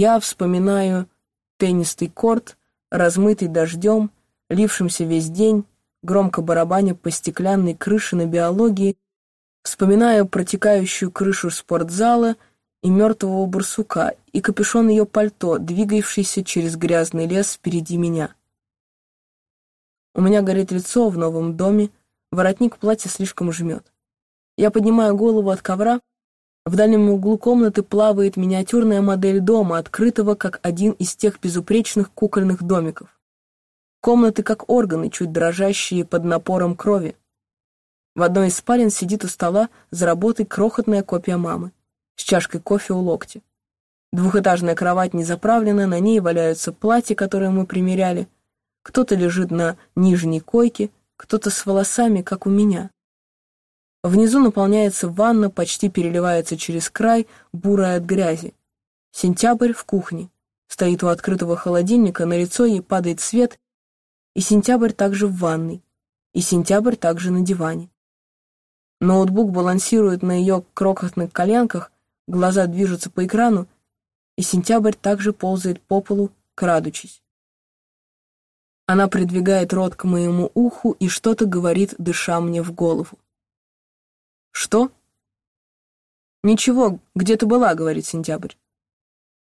Я вспоминаю теннистый корт, размытый дождем, лившимся весь день, громко барабаня по стеклянной крыше на биологии, вспоминаю протекающую крышу спортзала и мертвого барсука, и капюшон ее пальто, двигавшийся через грязный лес впереди меня. У меня горит лицо в новом доме, воротник платья слишком жмет. Я поднимаю голову от ковра, в дальнем углу комнаты плавает миниатюрная модель дома, открытого как один из тех безупречных кукольных домиков. Комнаты как органы, чуть дрожащие под напором крови. В одной из спален сидит у стола за работой крохотная копия мамы, с чашкой кофе у локти. Двухэтажная кровать не заправлена, на ней валяются платья, которые мы примеряли. Кто-то лежит на нижней койке, кто-то с волосами, как у меня. Внизу наполняется ванна, почти переливается через край, бурая от грязи. Сентябрь в кухне. Стоит у открытого холодильника, на лицо ей падает свет, и сентябрь также в ванной, и сентябрь также на диване. Ноутбук балансирует на ее крохотных коленках, глаза движутся по экрану, и сентябрь также ползает по полу, крадучись. Она придвигает рот к моему уху и что-то говорит, дыша мне в голову. «Что?» «Ничего, где ты была?» — говорит Сентябрь.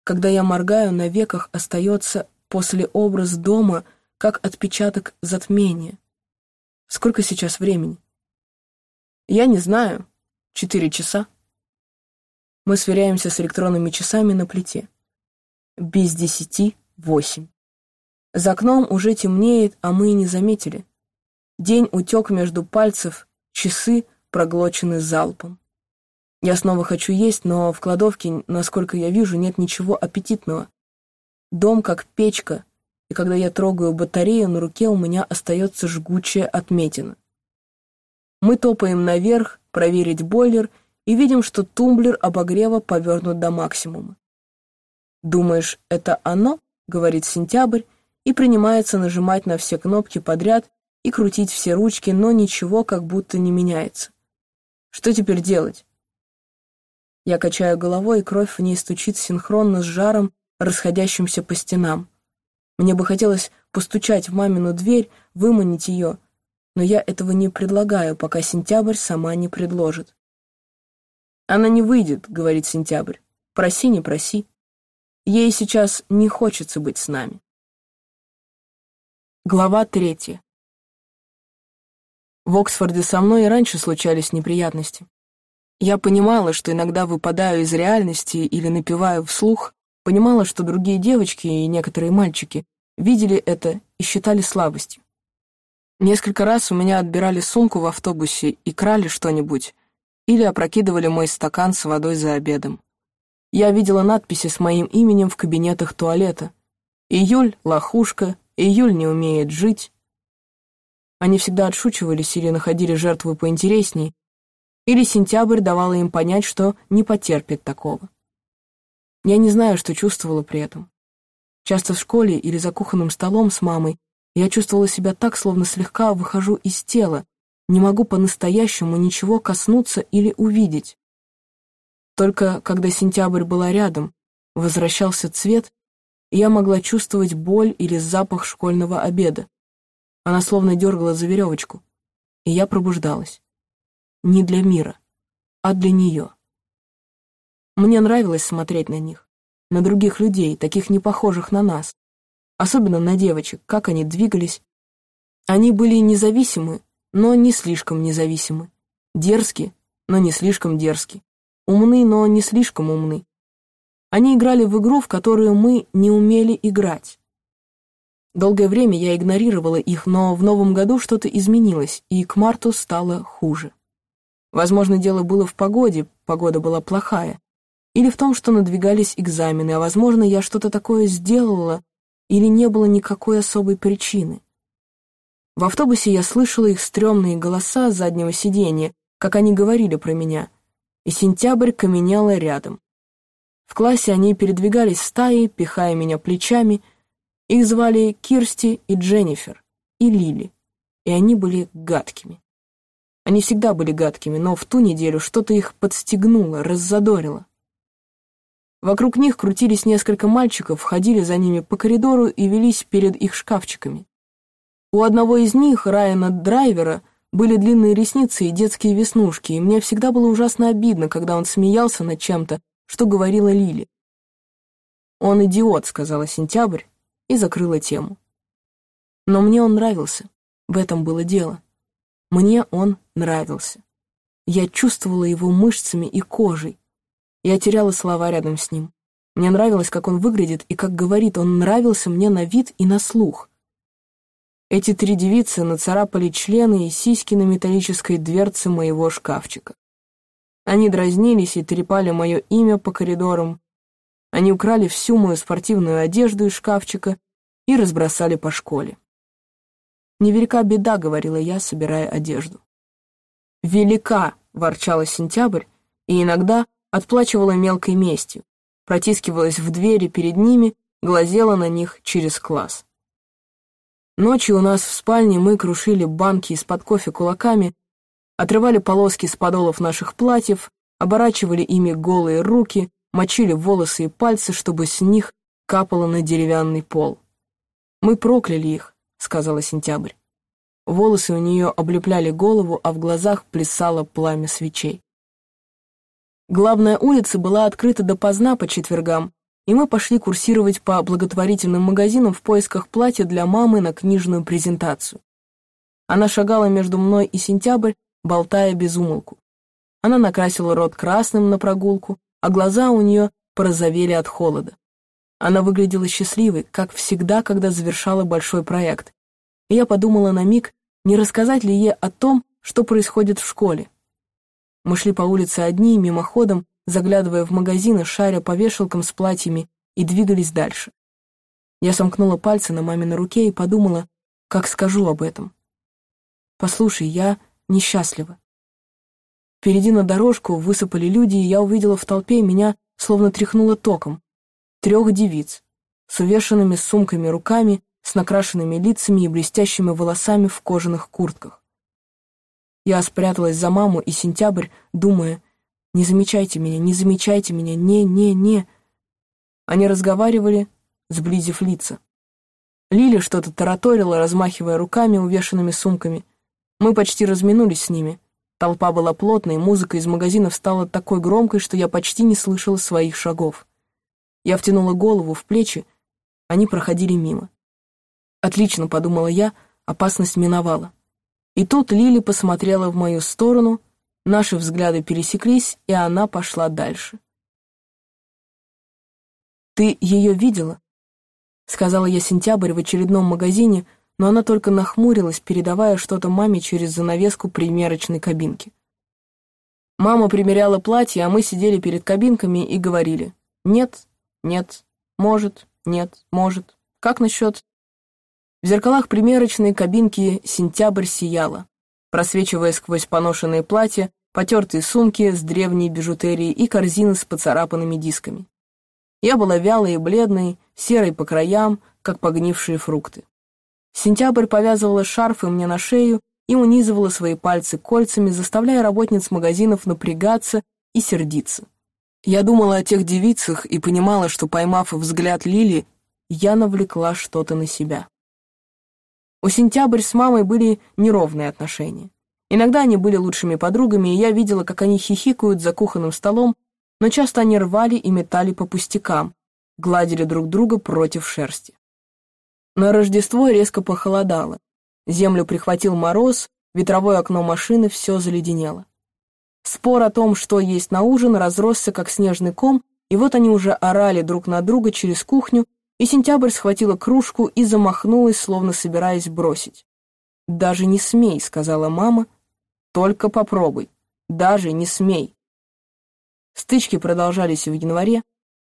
Когда я моргаю, на веках остается после образ дома, как отпечаток затмения. Сколько сейчас времени? Я не знаю. Четыре часа. Мы сверяемся с электронными часами на плите. Без десяти восемь. За окном уже темнеет, а мы и не заметили. День утек между пальцев, часы — проглочены залпом. Я снова хочу есть, но в кладовке, насколько я вижу, нет ничего аппетитного. Дом как печка, и когда я трогаю батарею, на руке у меня остается жгучая отметина. Мы топаем наверх, проверить бойлер, и видим, что тумблер обогрева повернут до максимума. «Думаешь, это оно?» — говорит Сентябрь, и принимается нажимать на все кнопки подряд и крутить все ручки, но ничего как будто не меняется. Что теперь делать? Я качаю головой, и кровь в ней стучит синхронно с жаром, расходящимся по стенам. Мне бы хотелось постучать в мамину дверь, выманить ее, но я этого не предлагаю, пока Сентябрь сама не предложит. «Она не выйдет», — говорит Сентябрь. «Проси, не проси. Ей сейчас не хочется быть с нами». Глава третья. В Оксфорде со мной и раньше случались неприятности. Я понимала, что иногда выпадаю из реальности или напеваю вслух, понимала, что другие девочки и некоторые мальчики видели это и считали слабостью. Несколько раз у меня отбирали сумку в автобусе и крали что-нибудь, или опрокидывали мой стакан с водой за обедом. Я видела надписи с моим именем в кабинетах туалета. «Июль — лохушка», «Июль не умеет жить», они всегда отшучивались или находили жертву поинтересней, или сентябрь давала им понять, что не потерпит такого. Я не знаю, что чувствовала при этом. Часто в школе или за кухонным столом с мамой я чувствовала себя так, словно слегка выхожу из тела, не могу по-настоящему ничего коснуться или увидеть. Только когда сентябрь была рядом, возвращался цвет, и я могла чувствовать боль или запах школьного обеда. Она словно дергала за веревочку, и я пробуждалась. Не для мира, а для нее. Мне нравилось смотреть на них, на других людей, таких не похожих на нас, особенно на девочек, как они двигались. Они были независимы, но не слишком независимы, дерзки, но не слишком дерзки, умны, но не слишком умны. Они играли в игру, в которую мы не умели играть. Долгое время я игнорировала их, но в новом году что-то изменилось, и к марту стало хуже. Возможно, дело было в погоде, погода была плохая, или в том, что надвигались экзамены, а возможно, я что-то такое сделала, или не было никакой особой причины. В автобусе я слышала их стрёмные голоса с заднего сиденья, как они говорили про меня, и сентябрь каменяла рядом. В классе они передвигались стаей, пихая меня плечами — их звали Кирсти и Дженнифер, и Лили, и они были гадкими. Они всегда были гадкими, но в ту неделю что-то их подстегнуло, раззадорило. Вокруг них крутились несколько мальчиков, ходили за ними по коридору и велись перед их шкафчиками. У одного из них, Райана Драйвера, были длинные ресницы и детские веснушки, и мне всегда было ужасно обидно, когда он смеялся над чем-то, что говорила Лили. «Он идиот», — сказала Сентябрь, и закрыла тему. Но мне он нравился, в этом было дело. Мне он нравился. Я чувствовала его мышцами и кожей. Я теряла слова рядом с ним. Мне нравилось, как он выглядит и как говорит, он нравился мне на вид и на слух. Эти три девицы нацарапали члены и сиськи на металлической дверце моего шкафчика. Они дразнились и трепали мое имя по коридорам. Они украли всю мою спортивную одежду из шкафчика и разбросали по школе. «Невелика беда», — говорила я, собирая одежду. «Велика!» — ворчала сентябрь, и иногда отплачивала мелкой местью, протискивалась в двери перед ними, глазела на них через класс. Ночью у нас в спальне мы крушили банки из-под кофе кулаками, отрывали полоски с подолов наших платьев, оборачивали ими голые руки, мочили волосы и пальцы, чтобы с них капало на деревянный пол. «Мы прокляли их», — сказала Сентябрь. Волосы у нее облепляли голову, а в глазах плясало пламя свечей. Главная улица была открыта допоздна по четвергам, и мы пошли курсировать по благотворительным магазинам в поисках платья для мамы на книжную презентацию. Она шагала между мной и Сентябрь, болтая без умолку. Она накрасила рот красным на прогулку, а глаза у нее порозовели от холода. Она выглядела счастливой, как всегда, когда завершала большой проект. И я подумала на миг, не рассказать ли ей о том, что происходит в школе. Мы шли по улице одни, мимоходом, заглядывая в магазины, шаря по вешалкам с платьями, и двигались дальше. Я сомкнула пальцы на маминой руке и подумала, как скажу об этом. «Послушай, я несчастлива». Впереди на дорожку высыпали люди, и я увидела в толпе, меня словно тряхнуло током. Трех девиц, с увешанными сумками руками с накрашенными лицами и блестящими волосами в кожаных куртках. Я спряталась за маму и сентябрь, думая, «Не замечайте меня, не замечайте меня, не, не, не». Они разговаривали, сблизив лица. Лиля что-то тараторила, размахивая руками, увешанными сумками. Мы почти разминулись с ними. Толпа была плотной, музыка из магазинов стала такой громкой, что я почти не слышала своих шагов. Я втянула голову в плечи, они проходили мимо. Отлично, подумала я, опасность миновала. И тут Лили посмотрела в мою сторону, наши взгляды пересеклись, и она пошла дальше. «Ты ее видела?» — сказала я сентябрь в очередном магазине, но она только нахмурилась, передавая что-то маме через занавеску примерочной кабинки. Мама примеряла платье, а мы сидели перед кабинками и говорили «нет, нет, может, нет, может, как насчет в зеркалах примерочной кабинки сентябрь сияла, просвечивая сквозь поношенные платья, потертые сумки с древней бижутерией и корзины с поцарапанными дисками. Я была вялой и бледной, серой по краям, как погнившие фрукты. Сентябрь повязывала шарфы мне на шею и унизывала свои пальцы кольцами, заставляя работниц магазинов напрягаться и сердиться. Я думала о тех девицах и понимала, что, поймав взгляд Лили, я навлекла что-то на себя. У Сентябрь с мамой были неровные отношения. Иногда они были лучшими подругами, и я видела, как они хихикают за кухонным столом, но часто они рвали и метали по пустякам, гладили друг друга против шерсти. На Рождество резко похолодало. Землю прихватил мороз, ветровое окно машины все заледенело. Спор о том, что есть на ужин, разросся, как снежный ком, и вот они уже орали друг на друга через кухню, и Сентябрь схватила кружку и замахнулась, словно собираясь бросить. «Даже не смей», — сказала мама, — «только попробуй, даже не смей». Стычки продолжались в январе.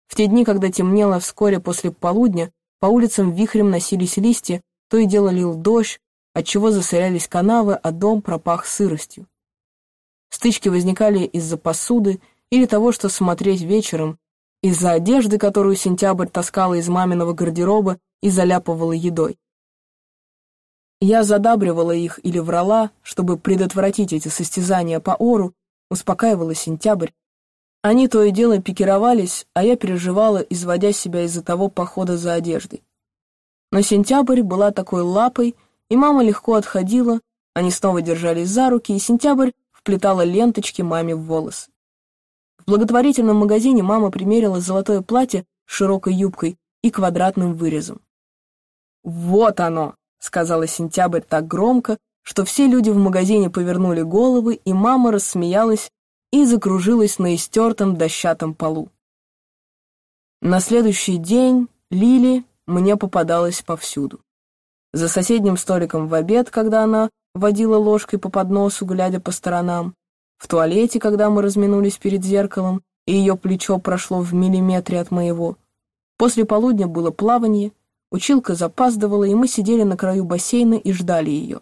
В те дни, когда темнело вскоре после полудня, по улицам вихрем носились листья, то и дело лил дождь, отчего засорялись канавы, а дом пропах сыростью. Стычки возникали из-за посуды или того, что смотреть вечером, из-за одежды, которую сентябрь таскала из маминого гардероба и заляпывала едой. Я задабривала их или врала, чтобы предотвратить эти состязания по ору, успокаивала сентябрь. Они то и дело пикировались, а я переживала, изводя себя из-за того похода за одеждой. Но сентябрь была такой лапой, и мама легко отходила, они снова держались за руки, и сентябрь вплетала ленточки маме в волосы. В благотворительном магазине мама примерила золотое платье с широкой юбкой и квадратным вырезом. «Вот оно!» — сказала сентябрь так громко, что все люди в магазине повернули головы, и мама рассмеялась и закружилась на истертом дощатом полу. На следующий день Лили мне попадалась повсюду. За соседним столиком в обед, когда она водила ложкой по подносу, глядя по сторонам, в туалете, когда мы разминулись перед зеркалом, и ее плечо прошло в миллиметре от моего. После полудня было плавание, училка запаздывала, и мы сидели на краю бассейна и ждали ее.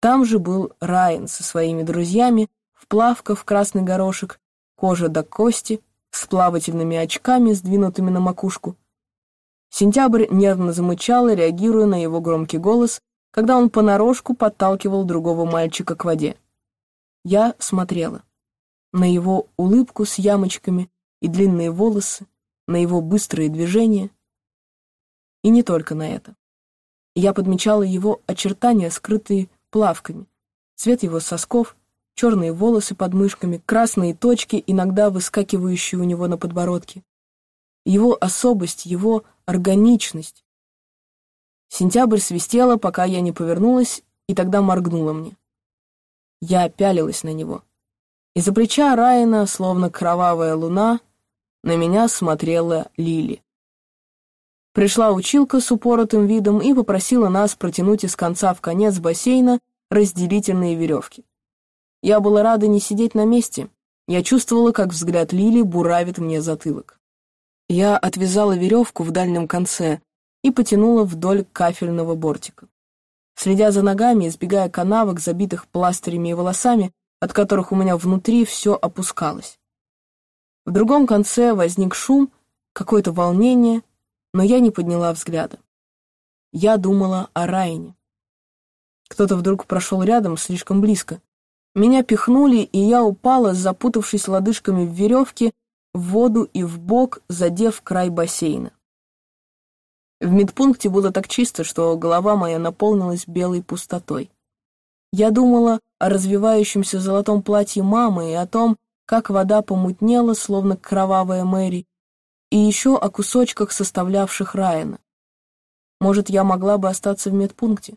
Там же был Райан со своими друзьями, вплавка в красный горошек, кожа до кости, с плавательными очками, сдвинутыми на макушку. Сентябрь нервно замычала, реагируя на его громкий голос, когда он понарошку подталкивал другого мальчика к воде. Я смотрела на его улыбку с ямочками и длинные волосы, на его быстрые движения. И не только на это. Я подмечала его очертания, скрытые плавками, цвет его сосков, черные волосы под мышками, красные точки, иногда выскакивающие у него на подбородке. Его особость, его органичность. Сентябрь свистела, пока я не повернулась, и тогда моргнула мне. Я пялилась на него. Из-за плеча Райана, словно кровавая луна, на меня смотрела Лили. Пришла училка с упоротым видом и попросила нас протянуть из конца в конец бассейна разделительные веревки. Я была рада не сидеть на месте. Я чувствовала, как взгляд Лили буравит мне затылок. Я отвязала веревку в дальнем конце и потянула вдоль кафельного бортика. Следя за ногами, избегая канавок, забитых пластырями и волосами, от которых у меня внутри все опускалось. В другом конце возник шум, какое-то волнение, но я не подняла взгляда. Я думала о Райне. Кто-то вдруг прошел рядом, слишком близко, меня пихнули, и я упала, запутавшись лодыжками в веревке, в воду и в бок, задев край бассейна. В медпункте было так чисто, что голова моя наполнилась белой пустотой. Я думала о развивающемся золотом платье мамы и о том, как вода помутнела, словно кровавая Мэри, и еще о кусочках, составлявших Райана. Может, я могла бы остаться в медпункте?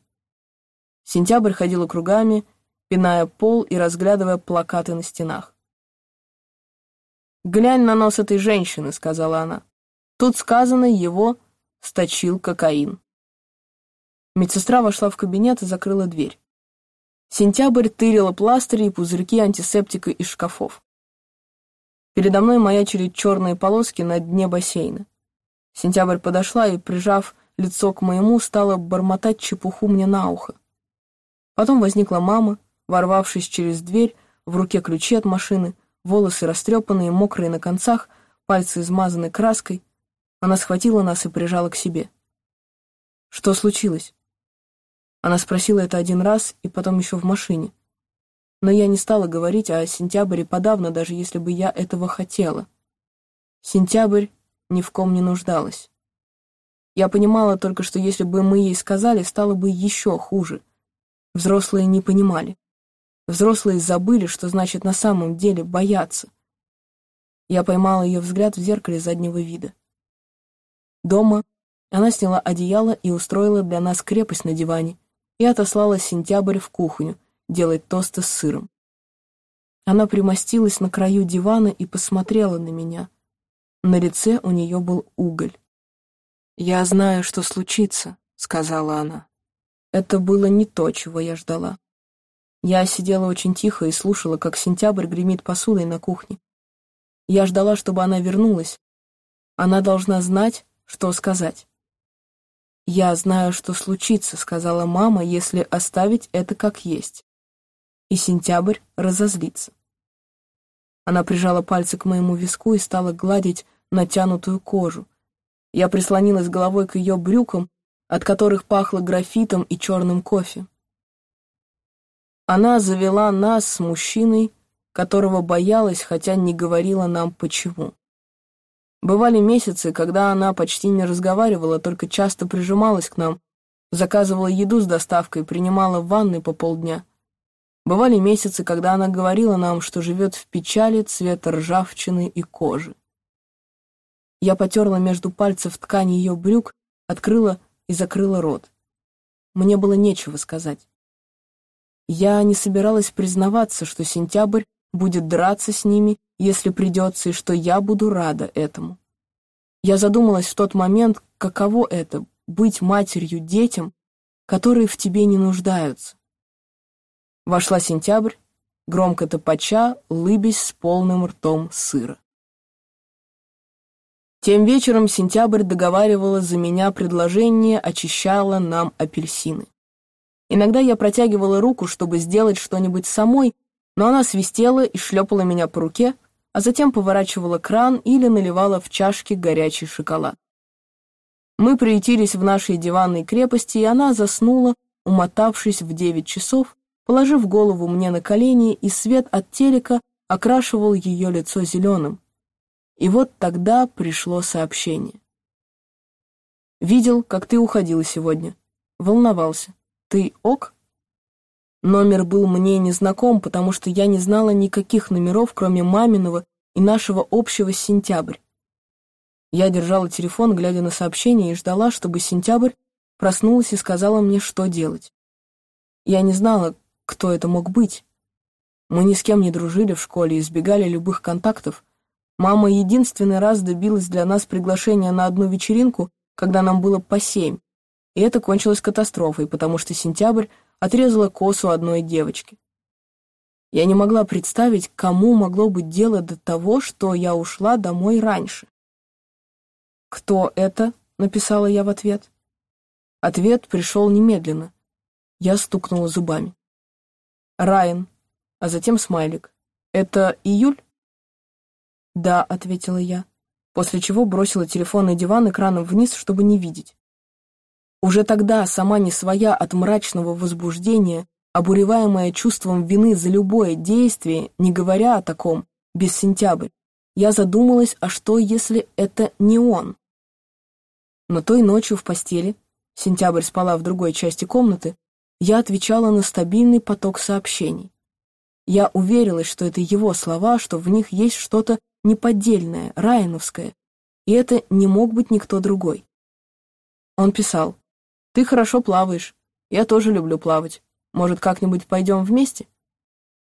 Сентябрь ходила кругами, пиная пол и разглядывая плакаты на стенах. «Глянь на нос этой женщины», — сказала она. «Тут сказано, его сточил кокаин». Медсестра вошла в кабинет и закрыла дверь. Сентябрь тырила пластыри и пузырьки антисептика из шкафов. Передо мной маячили черные полоски на дне бассейна. Сентябрь подошла и, прижав лицо к моему, стала бормотать чепуху мне на ухо. Потом возникла мама, ворвавшись через дверь, в руке ключи от машины, волосы растрепанные, мокрые на концах, пальцы измазаны краской. Она схватила нас и прижала к себе. «Что случилось?» Она спросила это один раз и потом еще в машине. Но я не стала говорить о сентябре подавно, даже если бы я этого хотела. Сентябрь ни в ком не нуждалась. Я понимала только, что если бы мы ей сказали, стало бы еще хуже. Взрослые не понимали. Взрослые забыли, что значит на самом деле бояться. Я поймала ее взгляд в зеркале заднего вида. Дома она сняла одеяло и устроила для нас крепость на диване и отослала сентябрь в кухню делать тосты с сыром. Она примостилась на краю дивана и посмотрела на меня. На лице у нее был уголь. «Я знаю, что случится», — сказала она. Это было не то, чего я ждала. Я сидела очень тихо и слушала, как сентябрь гремит посудой на кухне. Я ждала, чтобы она вернулась. Она должна знать, что сказать. «Я знаю, что случится», — сказала мама, «если оставить это как есть». И сентябрь разозлится. Она прижала пальцы к моему виску и стала гладить натянутую кожу. Я прислонилась головой к ее брюкам, от которых пахло графитом и черным кофе. Она завела нас с мужчиной, которого боялась, хотя не говорила нам почему. Бывали месяцы, когда она почти не разговаривала, только часто прижималась к нам, заказывала еду с доставкой, принимала ванны по полдня. Бывали месяцы, когда она говорила нам, что живет в печали цвета ржавчины и кожи. Я потерла между пальцев ткань ее брюк, открыла и закрыла рот. Мне было нечего сказать. Я не собиралась признаваться, что сентябрь будет драться с ними, если придется, и что я буду рада этому. Я задумалась в тот момент, каково это — быть матерью детям, которые в тебе не нуждаются. Вошла сентябрь, громко топача, лыбясь с полным ртом сыра. Тем вечером сентябрь договаривала за меня предложение, очищала нам апельсины. Иногда я протягивала руку, чтобы сделать что-нибудь самой, но она свистела и шлепала меня по руке, а затем поворачивала кран или наливала в чашки горячий шоколад. Мы приютились в нашей диванной крепости, и она заснула, умотавшись в девять часов, положив голову мне на колени, и свет от телека окрашивал ее лицо зеленым. И вот тогда пришло сообщение. «Видел, как ты уходила сегодня. Волновался. Ты ок?» Номер был мне незнаком, потому что я не знала никаких номеров, кроме маминого и нашего общего «Сентябрь». Я держала телефон, глядя на сообщение, и ждала, чтобы «Сентябрь» проснулась и сказала мне, что делать. Я не знала, кто это мог быть. Мы ни с кем не дружили в школе, избегали любых контактов. Мама единственный раз добилась для нас приглашения на одну вечеринку, когда нам было по семь, и это кончилось катастрофой, потому что «Сентябрь» отрезала косу одной девочки. Я не могла представить, кому могло быть дело до того, что я ушла домой раньше. «Кто это?» — написала я в ответ. Ответ пришел немедленно. Я стукнула зубами. «Райан», а затем смайлик. «Это июль?» «Да», — ответила я, после чего бросила телефон на диван экраном вниз, чтобы не видеть. Уже тогда, сама не своя от мрачного возбуждения, обуреваемая чувством вины за любое действие, не говоря о таком, без сентябрь, я задумалась, а что, если это не он? Но той ночью в постели, сентябрь спала в другой части комнаты, я отвечала на стабильный поток сообщений. Я уверилась, что это его слова, что в них есть что-то неподдельное, райановское, и это не мог быть никто другой. Он писал, ты хорошо плаваешь. Я тоже люблю плавать. Может, как-нибудь пойдем вместе?»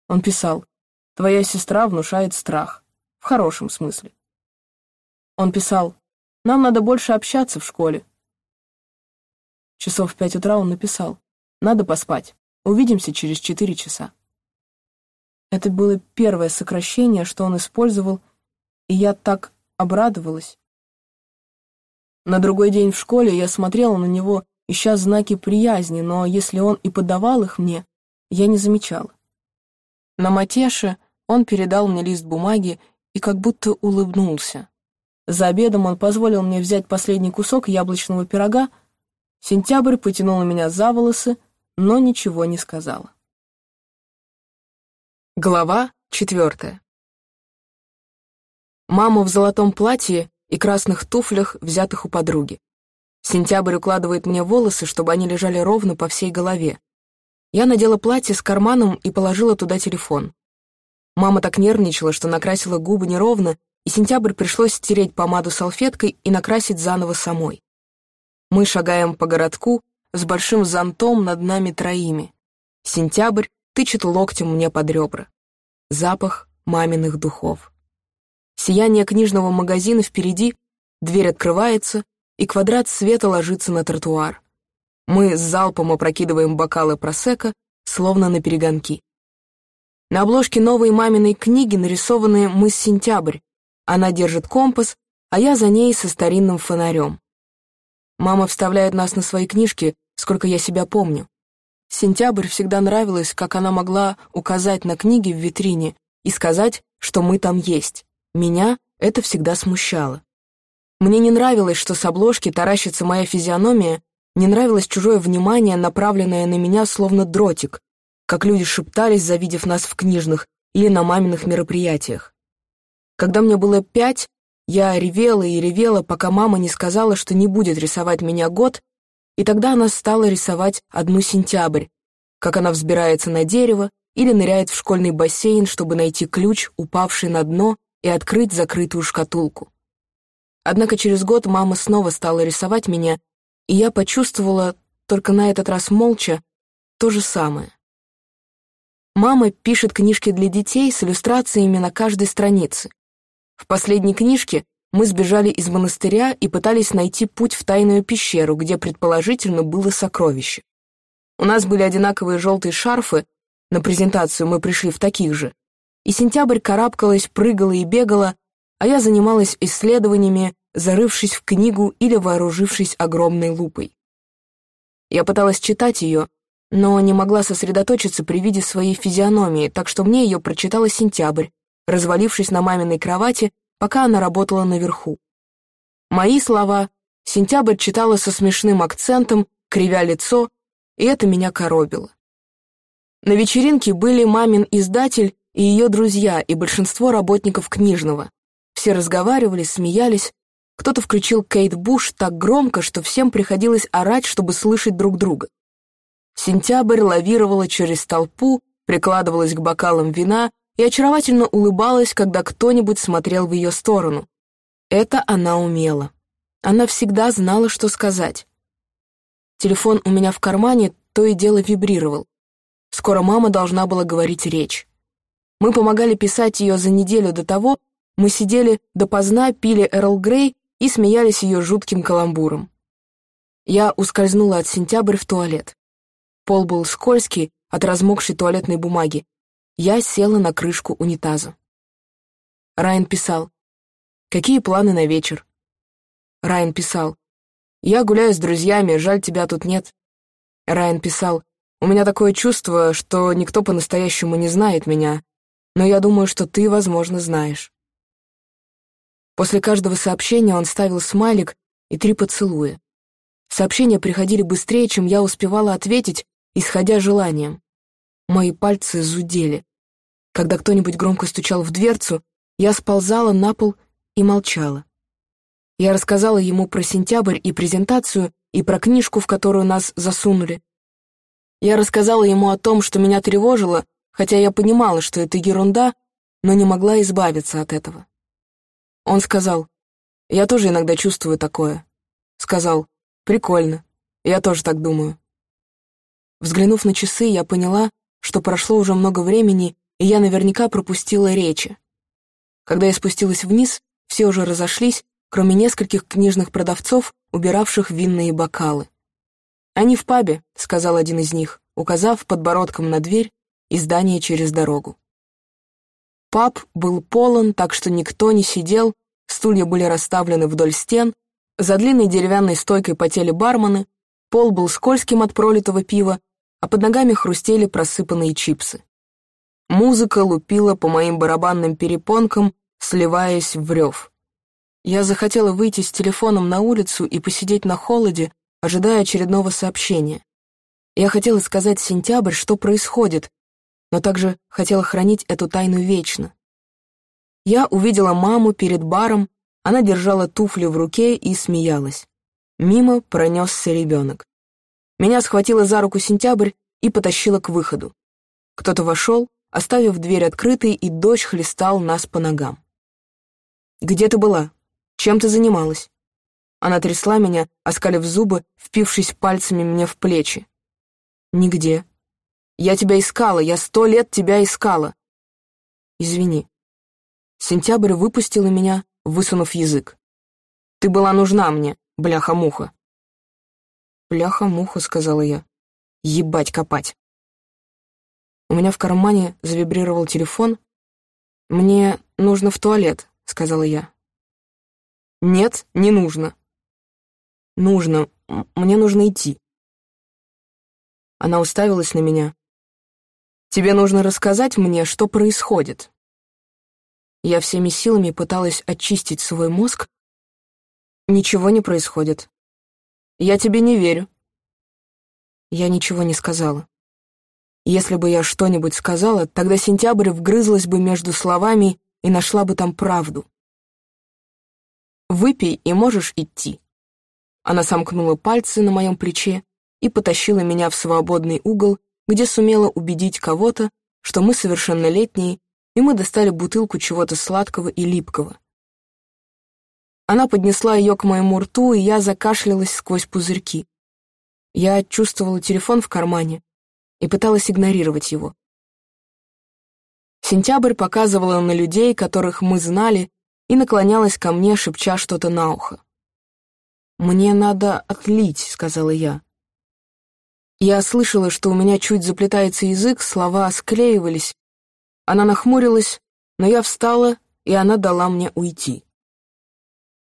Он писал, «Твоя сестра внушает страх. В хорошем смысле». Он писал, «Нам надо больше общаться в школе». Часов в пять утра он написал, «Надо поспать. Увидимся через четыре часа». Это было первое сокращение, что он использовал, и я так обрадовалась. На другой день в школе я смотрела на него ища знаки приязни, но если он и подавал их мне, я не замечала. На матеше он передал мне лист бумаги и как будто улыбнулся. За обедом он позволил мне взять последний кусок яблочного пирога. Сентябрь потянула меня за волосы, но ничего не сказала. Глава четвертая. Мама в золотом платье и красных туфлях, взятых у подруги. Сентябрь укладывает мне волосы, чтобы они лежали ровно по всей голове. Я надела платье с карманом и положила туда телефон. Мама так нервничала, что накрасила губы неровно, и Сентябрь пришлось стереть помаду салфеткой и накрасить заново самой. Мы шагаем по городку с большим зонтом над нами троими. Сентябрь тычет локтем мне под ребра. Запах маминых духов. Сияние книжного магазина впереди, дверь открывается, и квадрат света ложится на тротуар. Мы с залпом опрокидываем бокалы просека, словно на перегонки. На обложке новой маминой книги нарисованы мы с сентябрь. Она держит компас, а я за ней со старинным фонарем. Мама вставляет нас на свои книжки, сколько я себя помню. Сентябрь всегда нравилось, как она могла указать на книги в витрине и сказать, что мы там есть. Меня это всегда смущало. Мне не нравилось, что с обложки таращится моя физиономия, не нравилось чужое внимание, направленное на меня словно дротик, как люди шептались, завидев нас в книжных, или на маминых мероприятиях. Когда мне было пять, я ревела и ревела, пока мама не сказала, что не будет рисовать меня год, и тогда она стала рисовать одну сентябрь, как она взбирается на дерево или ныряет в школьный бассейн, чтобы найти ключ, упавший на дно, и открыть закрытую шкатулку. Однако через год мама снова стала рисовать меня, и я почувствовала, только на этот раз молча, то же самое. Мама пишет книжки для детей с иллюстрациями на каждой странице. В последней книжке мы сбежали из монастыря и пытались найти путь в тайную пещеру, где, предположительно, было сокровище. У нас были одинаковые желтые шарфы, на презентацию мы пришли в таких же, и сентябрь карабкалась, прыгала и бегала, а я занималась исследованиями, зарывшись в книгу или вооружившись огромной лупой. Я пыталась читать ее, но не могла сосредоточиться при виде своей физиономии, так что мне ее прочитала сентябрь, развалившись на маминой кровати, пока она работала наверху. Мои слова сентябрь читала со смешным акцентом, кривя лицо, и это меня коробило. На вечеринке были мамин издатель и ее друзья, и большинство работников книжного. Все разговаривали, смеялись. Кто-то включил Кейт Буш так громко, что всем приходилось орать, чтобы слышать друг друга. Сентябрь лавировала через толпу, прикладывалась к бокалам вина и очаровательно улыбалась, когда кто-нибудь смотрел в ее сторону. Это она умела. Она всегда знала, что сказать. Телефон у меня в кармане то и дело вибрировал. Скоро мама должна была говорить речь. Мы помогали писать ее за неделю до того, мы сидели допоздна, пили Эрл Грей и смеялись ее жутким каламбуром. Я ускользнула от сентябрь в туалет. Пол был скользкий от размокшей туалетной бумаги. Я села на крышку унитаза. Райан писал. «Какие планы на вечер?» Райан писал. «Я гуляю с друзьями, жаль, тебя тут нет». Райан писал. «У меня такое чувство, что никто по-настоящему не знает меня, но я думаю, что ты, возможно, знаешь». После каждого сообщения он ставил смайлик и три поцелуя. Сообщения приходили быстрее, чем я успевала ответить, исходя желанием. Мои пальцы зудели. Когда кто-нибудь громко стучал в дверцу, я сползала на пол и молчала. Я рассказала ему про сентябрь и презентацию, и про книжку, в которую нас засунули. Я рассказала ему о том, что меня тревожило, хотя я понимала, что это ерунда, но не могла избавиться от этого. Он сказал, «Я тоже иногда чувствую такое». Сказал, «Прикольно, я тоже так думаю». Взглянув на часы, я поняла, что прошло уже много времени, и я наверняка пропустила речи. Когда я спустилась вниз, все уже разошлись, кроме нескольких книжных продавцов, убиравших винные бокалы. «Они в пабе», — сказал один из них, указав подбородком на дверь и здание через дорогу. Паб был полон, так что никто не сидел, стулья были расставлены вдоль стен, за длинной деревянной стойкой потели бармены, пол был скользким от пролитого пива, а под ногами хрустели просыпанные чипсы. Музыка лупила по моим барабанным перепонкам, сливаясь в рев. Я захотела выйти с телефоном на улицу и посидеть на холоде, ожидая очередного сообщения. Я хотела сказать Сентябрь, что происходит, но также хотела хранить эту тайну вечно. Я увидела маму перед баром, она держала туфли в руке и смеялась. Мимо пронесся ребенок. Меня схватила за руку сентябрь и потащила к выходу. Кто-то вошел, оставив дверь открытой, и дождь хлестал нас по ногам. «Где ты была? Чем ты занималась?» Она трясла меня, оскалив зубы, впившись пальцами мне в плечи. «Нигде. Я тебя искала, я сто лет тебя искала». «Извини». Сентябрь выпустила меня, высунув язык. «Ты была нужна мне, бляха-муха». «Бляха-муха», — сказала я. «Ебать копать». У меня в кармане завибрировал телефон. «Мне нужно в туалет», — сказала я. «Нет, не нужно». «Нужно. Мне нужно идти». Она уставилась на меня. «Тебе нужно рассказать мне, что происходит». Я всеми силами пыталась очистить свой мозг. Ничего не происходит. Я тебе не верю. Я ничего не сказала. Если бы я что-нибудь сказала, тогда сентябрь вгрызлась бы между словами и нашла бы там правду. «Выпей, и можешь идти». Она сомкнула пальцы на моем плече и потащила меня в свободный угол, где сумела убедить кого-то, что мы совершеннолетние, и мы достали бутылку чего-то сладкого и липкого. Она поднесла ее к моему рту, и я закашлялась сквозь пузырьки. Я чувствовала телефон в кармане и пыталась игнорировать его. Сентябрь показывала на людей, которых мы знали, и наклонялась ко мне, шепча что-то на ухо. «Мне надо отлить», — сказала я. Я слышала, что у меня чуть заплетается язык, слова склеивались. Она нахмурилась, но я встала, и она дала мне уйти.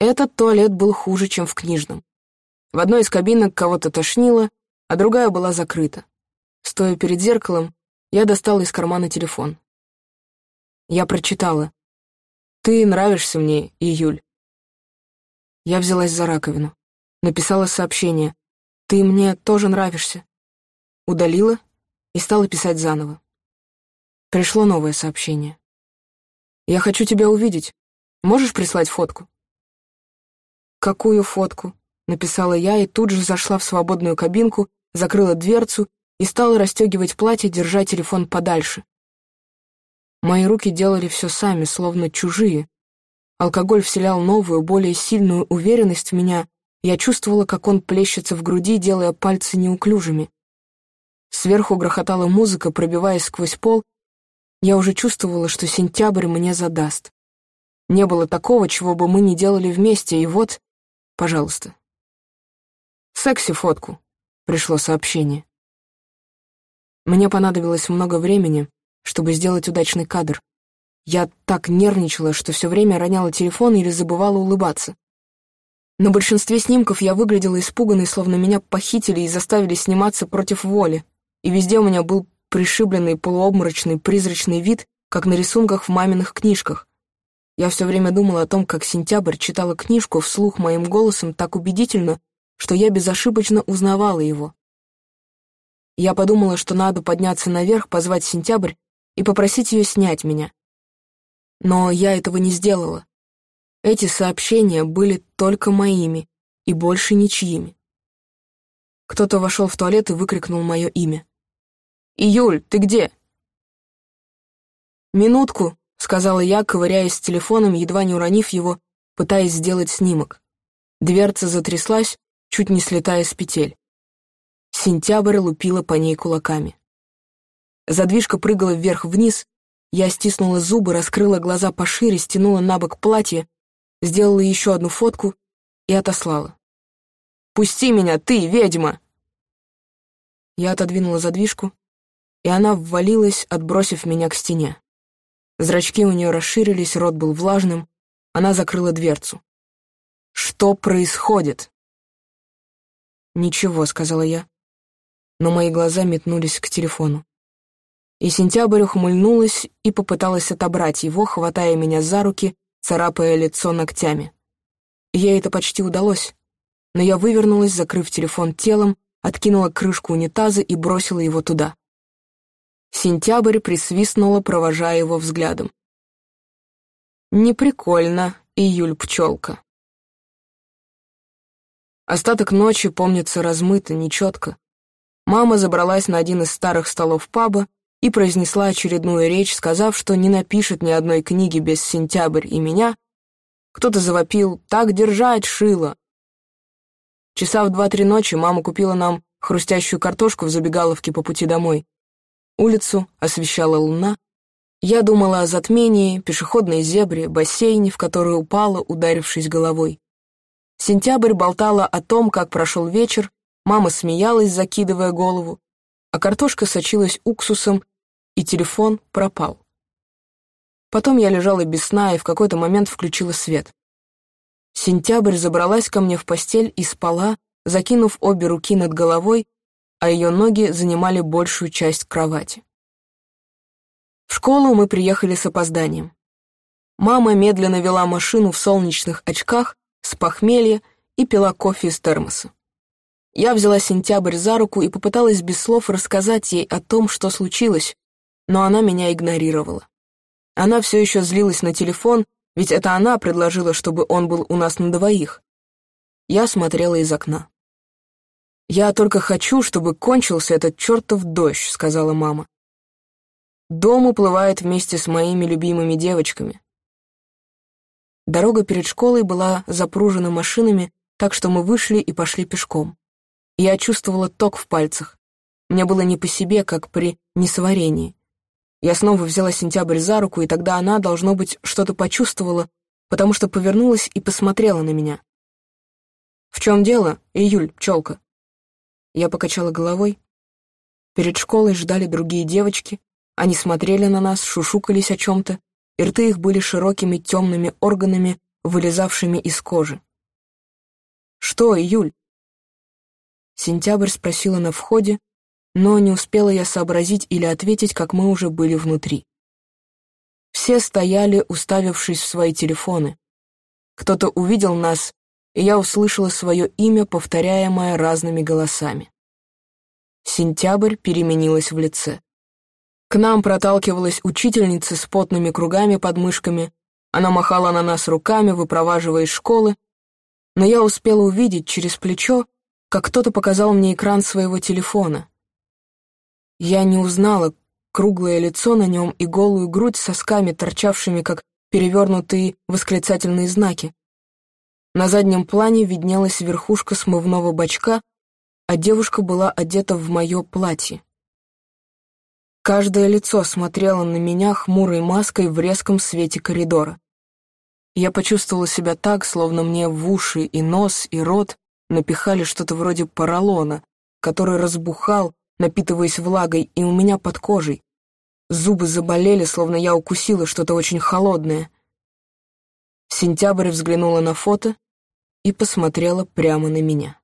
Этот туалет был хуже, чем в книжном. В одной из кабинок кого-то тошнило, а другая была закрыта. Стоя перед зеркалом, я достала из кармана телефон. Я прочитала. «Ты нравишься мне, Июль». Я взялась за раковину. Написала сообщение. «Ты мне тоже нравишься». Удалила и стала писать заново. Пришло новое сообщение. «Я хочу тебя увидеть. Можешь прислать фотку?» «Какую фотку?» — написала я и тут же зашла в свободную кабинку, закрыла дверцу и стала расстегивать платье, держа телефон подальше. Мои руки делали все сами, словно чужие. Алкоголь вселял новую, более сильную уверенность в меня. Я чувствовала, как он плещется в груди, делая пальцы неуклюжими. Сверху грохотала музыка, пробиваясь сквозь пол. Я уже чувствовала, что сентябрь мне задаст. Не было такого, чего бы мы не делали вместе, и вот, пожалуйста. «Секси-фотку», — пришло сообщение. Мне понадобилось много времени, чтобы сделать удачный кадр. Я так нервничала, что все время роняла телефон или забывала улыбаться. На большинстве снимков я выглядела испуганной, словно меня похитили и заставили сниматься против воли, и везде у меня был пришибленный полуобморочный призрачный вид, как на рисунках в маминых книжках. Я все время думала о том, как Сентябрь читала книжку вслух моим голосом так убедительно, что я безошибочно узнавала его. Я подумала, что надо подняться наверх, позвать Сентябрь и попросить ее снять меня. Но я этого не сделала. Эти сообщения были только моими и больше ничьими. Кто-то вошел в туалет и выкрикнул мое имя. «Июль, ты где?» «Минутку», — сказала я, ковыряясь с телефоном, едва не уронив его, пытаясь сделать снимок. Дверца затряслась, чуть не слетая с петель. Сентябрь лупила по ней кулаками. Задвижка прыгала вверх-вниз, я стиснула зубы, раскрыла глаза пошире, стянула на бок платье, сделала еще одну фотку и отослала. «Пусти меня, ты, ведьма!» Я отодвинула задвижку, и она ввалилась, отбросив меня к стене. Зрачки у нее расширились, рот был влажным, она закрыла дверцу. «Что происходит?» «Ничего», — сказала я, но мои глаза метнулись к телефону. И сентябрь ухмыльнулась и попыталась отобрать его, хватая меня за руки, царапая лицо ногтями. Ей это почти удалось, но я вывернулась, закрыв телефон телом, откинула крышку унитаза и бросила его туда. Сентябрь присвистнула, провожая его взглядом. «Неприкольно, июль-пчелка». Остаток ночи помнится размыто, нечетко. Мама забралась на один из старых столов паба и произнесла очередную речь, сказав, что не напишет ни одной книги без «Сентябрь» и меня. Кто-то завопил «Так держать, шило!». Часа в два-три ночи мама купила нам хрустящую картошку в забегаловке по пути домой. Улицу освещала луна. Я думала о затмении, пешеходной зебре, бассейне, в который упала, ударившись головой. Сентябрь болтала о том, как прошел вечер, мама смеялась, закидывая голову, а картошка сочилась уксусом и телефон пропал. Потом я лежала без сна и в какой-то момент включила свет. Сентябрь забралась ко мне в постель и спала, закинув обе руки над головой, а ее ноги занимали большую часть кровати. В школу мы приехали с опозданием. Мама медленно вела машину в солнечных очках, с похмелья и пила кофе из термоса. Я взяла Сентябрь за руку и попыталась без слов рассказать ей о том, что случилось, но она меня игнорировала. Она все еще злилась на телефон, ведь это она предложила, чтобы он был у нас на двоих. Я смотрела из окна. «Я только хочу, чтобы кончился этот чертов дождь», — сказала мама. «Дом уплывает вместе с моими любимыми девочками». Дорога перед школой была запружена машинами, так что мы вышли и пошли пешком. Я чувствовала ток в пальцах. Мне было не по себе, как при несварении. Я снова взяла сентябрь за руку, и тогда она, должно быть, что-то почувствовала, потому что повернулась и посмотрела на меня. «В чем дело, июль, пчелка?» Я покачала головой. Перед школой ждали другие девочки. Они смотрели на нас, шушукались о чем-то, и рты их были широкими темными органами, вылезавшими из кожи. «Что, июль?» Сентябрь спросила на входе, но не успела я сообразить или ответить, как мы уже были внутри. Все стояли, уставившись в свои телефоны. Кто-то увидел нас, и я услышала свое имя, повторяемое разными голосами. Сентябрь переменилась в лице. К нам проталкивалась учительница с потными кругами под мышками. Она махала на нас руками, выпроваживая из школы. Но я успела увидеть через плечо, как кто-то показал мне экран своего телефона. Я не узнала круглое лицо на нем и голую грудь с сосками, торчавшими, как перевернутые восклицательные знаки. На заднем плане виднелась верхушка смывного бачка, а девушка была одета в мое платье. Каждое лицо смотрело на меня хмурой маской в резком свете коридора. Я почувствовала себя так, словно мне в уши и нос, и рот напихали что-то вроде поролона, который разбухал, напитываясь влагой, и у меня под кожей. Зубы заболели, словно я укусила что-то очень холодное. Сентябрь взглянула на фото и посмотрела прямо на меня.